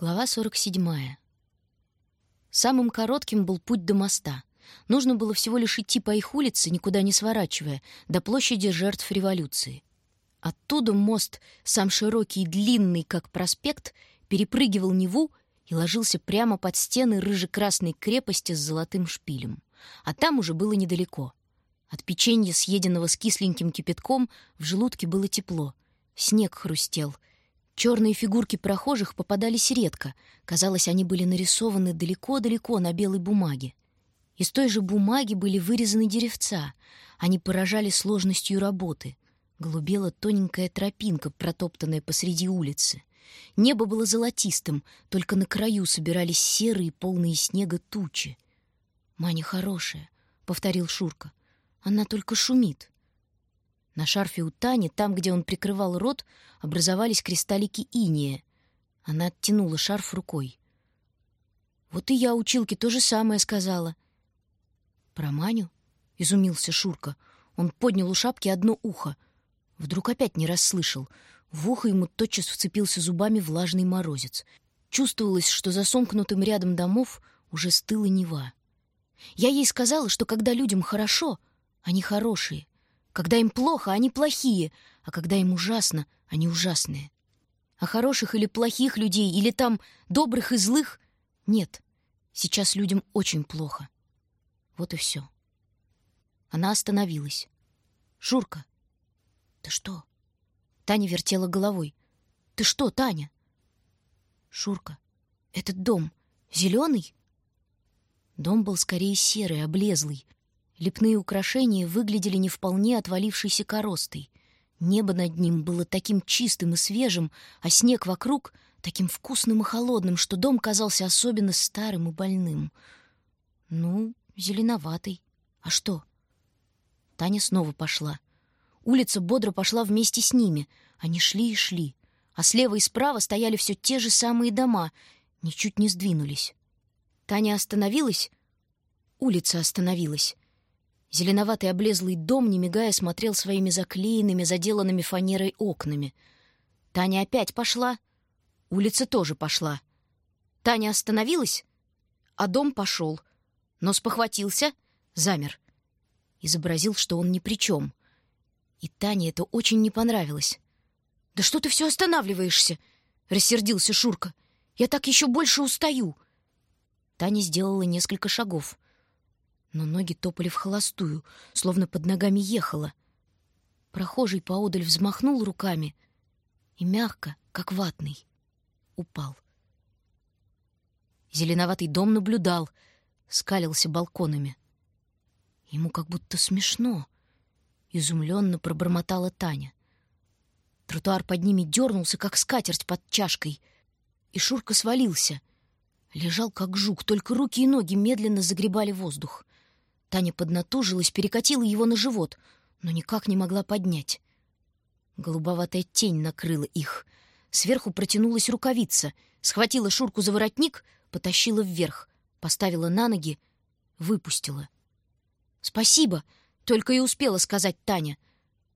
Глава 47. Самым коротким был путь до моста. Нужно было всего лишь идти по их улице, никуда не сворачивая, до площади жертв революции. Оттуда мост, сам широкий и длинный, как проспект, перепрыгивал Неву и ложился прямо под стены рыже-красной крепости с золотым шпилем. А там уже было недалеко. От печенья, съеденного с кисленьким кипятком, в желудке было тепло. Снег хрустел — Черные фигурки прохожих попадались редко. Казалось, они были нарисованы далеко-далеко на белой бумаге. Из той же бумаги были вырезаны деревца. Они поражали сложностью работы. Голубела тоненькая тропинка, протоптанная посреди улицы. Небо было золотистым, только на краю собирались серые, полные снега тучи. «Маня хорошая», — повторил Шурка. «Она только шумит». На шарфе у Тани, там, где он прикрывал рот, образовались кристаллики иния. Она оттянула шарф рукой. «Вот и я училке то же самое сказала». «Про Маню?» — изумился Шурка. Он поднял у шапки одно ухо. Вдруг опять не расслышал. В ухо ему тотчас вцепился зубами влажный морозец. Чувствовалось, что за сомкнутым рядом домов уже стыла Нева. Я ей сказала, что когда людям хорошо, они хорошие. Когда им плохо, они плохие, а когда им ужасно, они ужасные. А хороших или плохих людей, или там добрых и злых нет. Сейчас людям очень плохо. Вот и все. Она остановилась. «Шурка, ты что?» Таня вертела головой. «Ты что, Таня?» «Шурка, этот дом зеленый?» Дом был скорее серый, облезлый, Лепные украшения выглядели не вполне отвалившейся коростой. Небо над ним было таким чистым и свежим, а снег вокруг — таким вкусным и холодным, что дом казался особенно старым и больным. Ну, зеленоватый. А что? Таня снова пошла. Улица бодро пошла вместе с ними. Они шли и шли. А слева и справа стояли все те же самые дома, ничуть не сдвинулись. Таня остановилась, улица остановилась. Зеленоватый облезлый дом, не мигая, смотрел своими заклеенными, заделанными фанерой окнами. Таня опять пошла. Улица тоже пошла. Таня остановилась, а дом пошел. Но спохватился, замер. Изобразил, что он ни при чем. И Тане это очень не понравилось. «Да что ты все останавливаешься?» — рассердился Шурка. «Я так еще больше устаю». Таня сделала несколько шагов — но ноги топали в холостую, словно под ногами ехала. Прохожий поодаль взмахнул руками и мягко, как ватный, упал. Зеленоватый дом наблюдал, скалился балконами. Ему как будто смешно, изумленно пробормотала Таня. Тротуар под ними дернулся, как скатерть под чашкой, и Шурка свалился. Лежал, как жук, только руки и ноги медленно загребали воздух. Таня поднатужилась, перекатила его на живот, но никак не могла поднять. Голубоватая тень накрыла их. Сверху протянулась рукавица, схватила Шурку за воротник, потащила вверх, поставила на ноги, выпустила. «Спасибо!» — только и успела сказать Таня.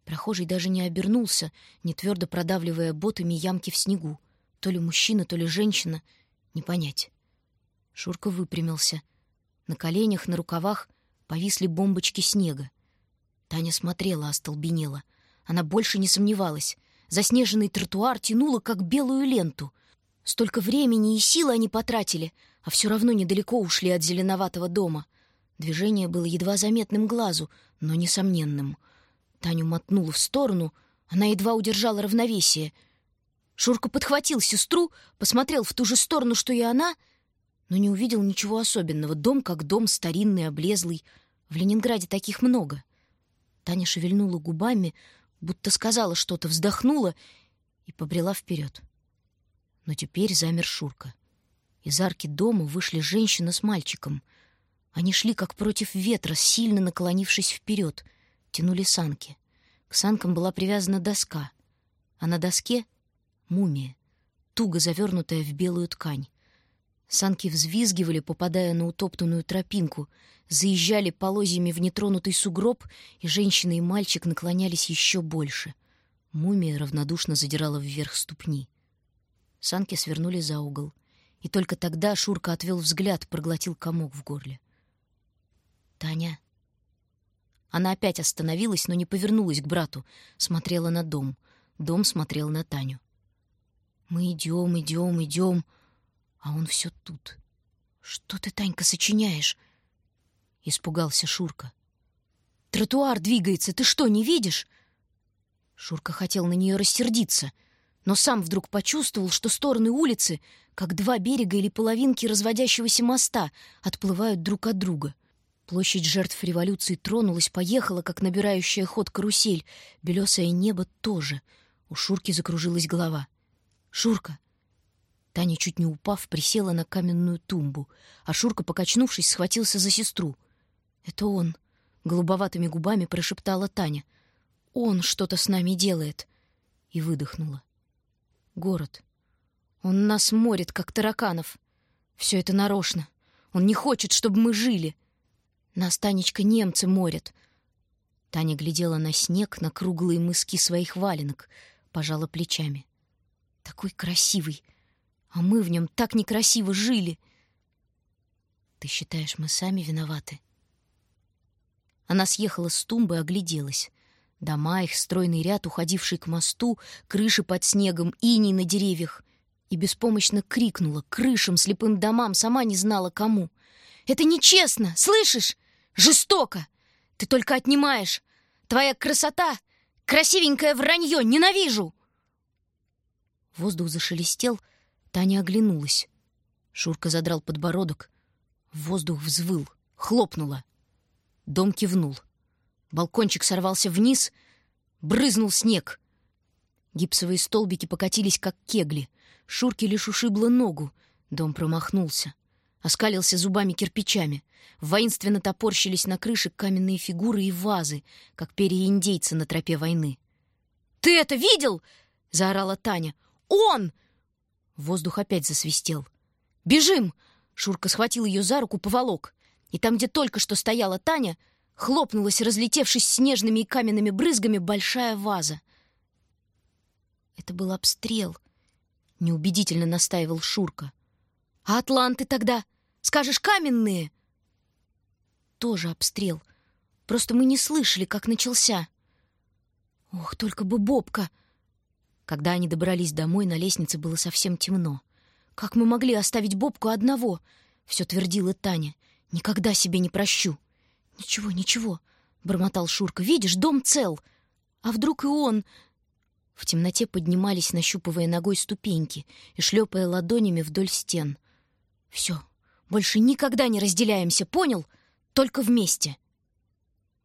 Прохожий даже не обернулся, не твердо продавливая ботами ямки в снегу. То ли мужчина, то ли женщина — не понять. Шурка выпрямился. На коленях, на рукавах повисли бомбочки снега. Таня смотрела, остолбенела. Она больше не сомневалась. Заснеженный тротуар тянуло, как белую ленту. Столько времени и силы они потратили, а все равно недалеко ушли от зеленоватого дома. Движение было едва заметным глазу, но несомненным. Таню мотнула в сторону, она едва удержала равновесие. Шурка подхватил сестру, посмотрел в ту же сторону, что и она — но не увидел ничего особенного. Дом как дом, старинный, облезлый. В Ленинграде таких много. Таня шевельнула губами, будто сказала что-то, вздохнула и побрела вперед. Но теперь замер Шурка. Из арки дома вышли женщина с мальчиком. Они шли как против ветра, сильно наклонившись вперед, тянули санки. К санкам была привязана доска, а на доске — мумия, туго завернутая в белую ткань. Санки взвизгивали, попадая на утоптанную тропинку, заезжали полозьями в нетронутый сугроб, и женщина и мальчик наклонялись еще больше. Мумия равнодушно задирала вверх ступни. Санки свернули за угол. И только тогда Шурка отвел взгляд, проглотил комок в горле. «Таня...» Она опять остановилась, но не повернулась к брату, смотрела на дом. Дом смотрел на Таню. Мы идем, идем, идем, а он все тут. Что ты, Танька, сочиняешь? Испугался Шурка. Тротуар двигается, ты что, не видишь? Шурка хотел на нее рассердиться, но сам вдруг почувствовал, что стороны улицы, как два берега или половинки разводящегося моста, отплывают друг от друга. Площадь жертв революции тронулась, поехала, как набирающая ход карусель. Белесое небо тоже. У Шурки закружилась голова. «Шурка!» Таня, чуть не упав, присела на каменную тумбу, а Шурка, покачнувшись, схватился за сестру. «Это он!» — голубоватыми губами прошептала Таня. «Он что-то с нами делает!» И выдохнула. «Город. Он нас морит, как тараканов. Все это нарочно. Он не хочет, чтобы мы жили. Нас, Танечка, немцы морят». Таня глядела на снег, на круглые мыски своих валенок, пожала плечами. Такой красивый. А мы в нем так некрасиво жили. Ты считаешь, мы сами виноваты? Она съехала с тумбы, огляделась. Дома, их стройный ряд, уходивший к мосту, крыши под снегом, иней на деревьях. И беспомощно крикнула крышам, слепым домам, сама не знала кому. «Это нечестно, слышишь? Жестоко! Ты только отнимаешь! Твоя красота — красивенькое вранье! Ненавижу!» Воздух зашелестел, Таня оглянулась. Шурка задрал подбородок. Воздух взвыл, хлопнуло. Дом кивнул. Балкончик сорвался вниз, брызнул снег. Гипсовые столбики покатились, как кегли. Шурке лишь ушибло ногу. Дом промахнулся. Оскалился зубами-кирпичами. Воинственно топорщились на крыше каменные фигуры и вазы, как перья индейца на тропе войны. «Ты это видел?» — заорала Таня. Он!» Воздух опять засвистел. «Бежим!» Шурка схватил ее за руку, поволок. И там, где только что стояла Таня, хлопнулась, разлетевшись снежными и каменными брызгами, большая ваза. Это был обстрел, — неубедительно настаивал Шурка. «А атланты тогда? Скажешь, каменные?» «Тоже обстрел. Просто мы не слышали, как начался». «Ох, только бы Бобка!» Когда они добрались домой, на лестнице было совсем темно. «Как мы могли оставить Бобку одного?» — все твердила Таня. «Никогда себе не прощу». «Ничего, ничего», — бормотал Шурка. «Видишь, дом цел. А вдруг и он...» В темноте поднимались, нащупывая ногой ступеньки и шлепая ладонями вдоль стен. «Все, больше никогда не разделяемся, понял? Только вместе».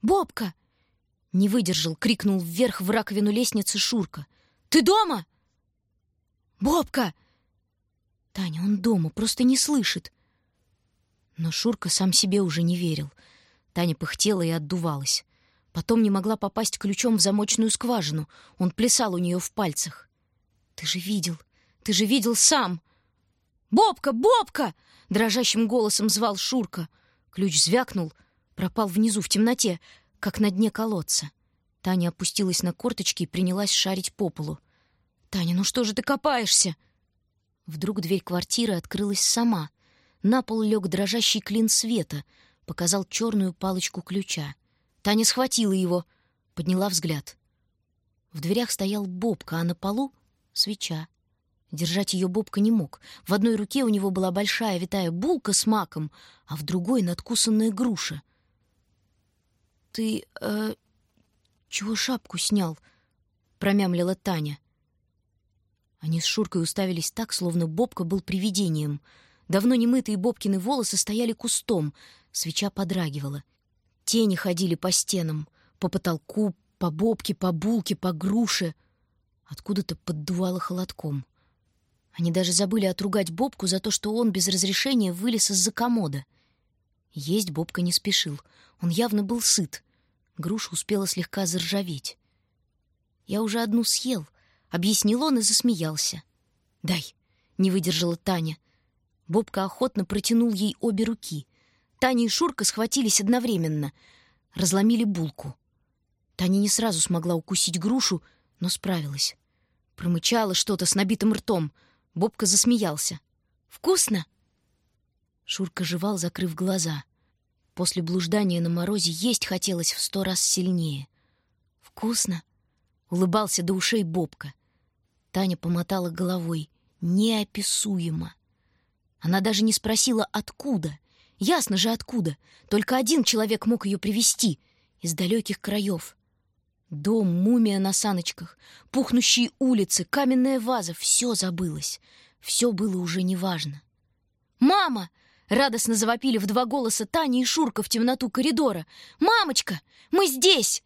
«Бобка!» — не выдержал, крикнул вверх в раковину лестницы Шурка — ты дома? Бобка! Таня, он дома, просто не слышит. Но Шурка сам себе уже не верил. Таня пыхтела и отдувалась. Потом не могла попасть ключом в замочную скважину. Он плясал у нее в пальцах. Ты же видел, ты же видел сам. Бобка, Бобка! Дрожащим голосом звал Шурка. Ключ звякнул, пропал внизу в темноте, как на дне колодца. Таня опустилась на корточки и принялась шарить по полу. «Таня, ну что же ты копаешься?» Вдруг дверь квартиры открылась сама. На пол лег дрожащий клин света, показал черную палочку ключа. Таня схватила его, подняла взгляд. В дверях стоял Бобка, а на полу — свеча. Держать ее Бобка не мог. В одной руке у него была большая витая булка с маком, а в другой — надкусанная груша. «Ты э, «Чего шапку снял?» — промямлила Таня. Они с Шуркой уставились так, словно Бобка был привидением. Давно немытые Бобкины волосы стояли кустом, свеча подрагивала. Тени ходили по стенам, по потолку, по Бобке, по булке, по груше. Откуда-то поддувало холодком. Они даже забыли отругать Бобку за то, что он без разрешения вылез из-за комода. Есть Бобка не спешил. Он явно был сыт. Груша успела слегка заржаветь. «Я уже одну съел», — объяснил он и засмеялся. «Дай», — не выдержала Таня. Бобка охотно протянул ей обе руки. Таня и Шурка схватились одновременно, разломили булку. Таня не сразу смогла укусить грушу, но справилась. Промычала что-то с набитым ртом. Бобка засмеялся. Вкусно?» Шурка жевал, закрыв глаза. После блуждания на морозе есть хотелось в сто раз сильнее. «Вкусно?» — улыбался до ушей Бобка. Таня помотала головой. «Неописуемо!» Она даже не спросила, откуда. Ясно же, откуда. Только один человек мог ее привести из далеких краев. Дом, мумия на саночках, пухнущие улицы, каменная ваза — все забылось. Все было уже неважно. «Мама!» — радостно завопили в два голоса Таня и Шурка в темноту коридора. «Мамочка! Мы здесь!»